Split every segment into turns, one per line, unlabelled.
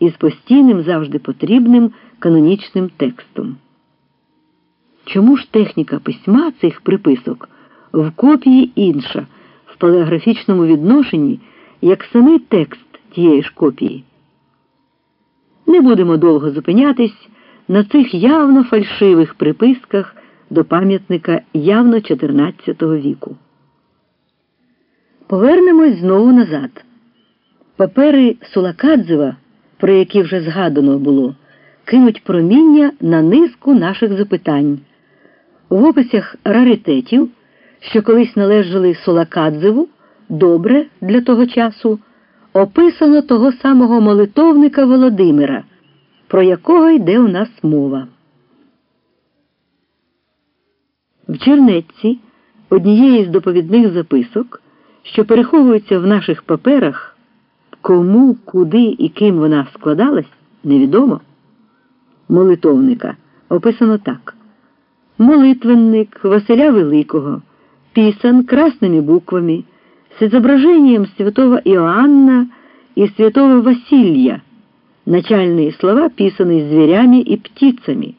із постійним завжди потрібним канонічним текстом. Чому ж техніка письма цих приписок в копії інша, в палеографічному відношенні, як самий текст тієї ж копії? Не будемо довго зупинятись на цих явно фальшивих приписках до пам'ятника явно XIV віку. Повернемось знову назад. Папери Сулакадзева, про які вже згадано було, кинуть проміння на низку наших запитань. В описях раритетів, що колись належали Сулакадзеву, добре для того часу, описано того самого молитовника Володимира, про якого йде у нас мова. В чернетці однієї з доповідних записок, що переховуються в наших паперах, кому, куди і ким вона складалась, невідомо. Молитовника описано так: молитвенник Василя Великого, писан красними буквами, с изображением святого Иоанна и святого Василия, начальные слова, писанные зверями и птицами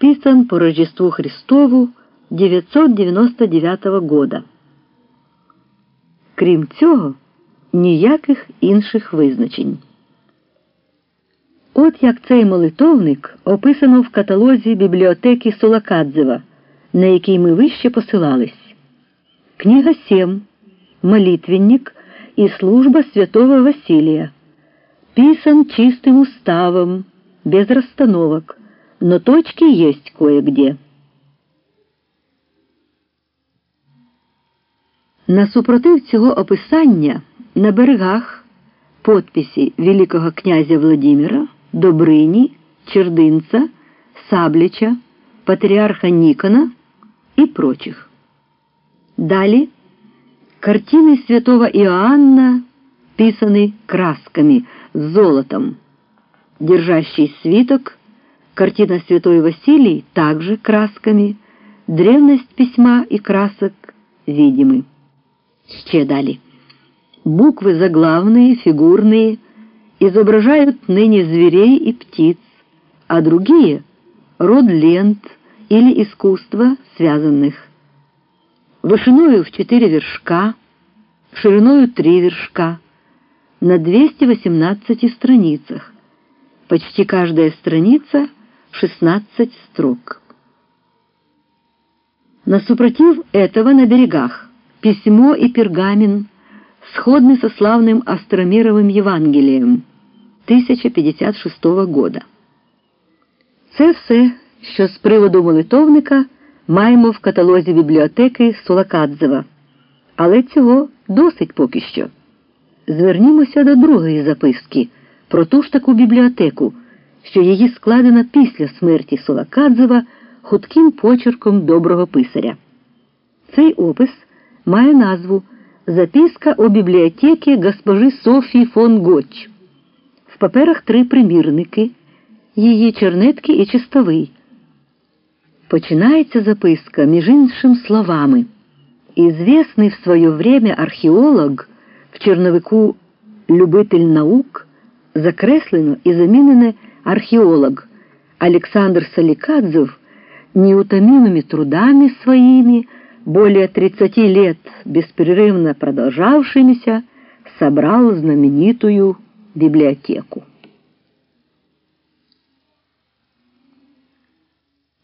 писан по Рождеству Христову 999 года. Крім цього, ніяких інших визначень. От як цей молитовник описано в каталозі бібліотеки Солакадзева, на який ми вище посилались. Книга 7. Молитвенник и служба святого Василия. Писан чистым уставом, без расстановок но точки есть кое-где. Насупротив цього описання на берегах подписи Великого князя Владимира, Добрині, Чердинца, Саблича, патриарха Никона и прочих. Далее картины святого Иоанна писаны красками золотом, держащий свиток Картина «Святой Василий» также красками, древность письма и красок видимы. Ще дали. Буквы заглавные, фигурные, изображают ныне зверей и птиц, а другие — род лент или искусства связанных. Вышиною в четыре вершка, шириною три вершка, на 218 страницах. Почти каждая страница — 16 строк. Насупротив этого на берегах письмо и пергамин сходны со славным Астромировым Євангелієм 1056 года. Це все, що з приводу молитовника маємо в каталозі бібліотеки Сулакадзева. Але цього досить поки що. Звернімося до другої записки про ту ж таку бібліотеку що її складена після смерті Солакадзева хутким почерком доброго писаря. Цей опис має назву Записка о бібліотеці госпожи Софії фон Гоч. В паперах три примірники, її чернетки і чистовий. Починається записка між іншим словами. Известный в свое время археолог в черновику «Любитель наук» закреслено і замінене археолог Александр Саликадзев неутомимыми трудами своими, более 30 лет беспрерывно продолжавшимися, собрал знаменитую библиотеку.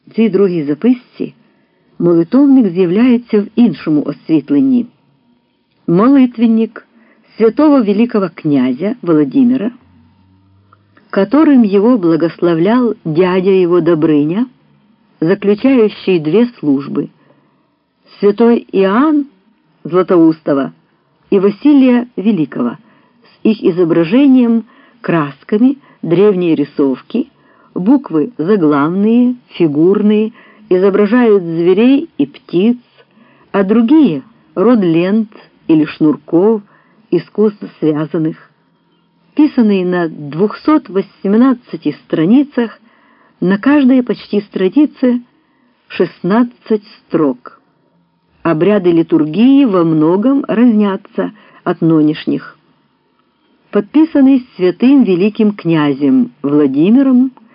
В цій другій записці молитовник з'являється в іншому освітленні. Молитвенник святого великого князя Володимира которым его благословлял дядя его Добрыня, заключающий две службы, святой Иоанн Златоустова и Василия Великого с их изображением красками древние рисовки, буквы заглавные, фигурные, изображают зверей и птиц, а другие — род лент или шнурков, искусно связанных писанный на 218 страницах, на каждой почти странице 16 строк. Обряды литургии во многом разнятся от нынешних. подписанный святым великим князем Владимиром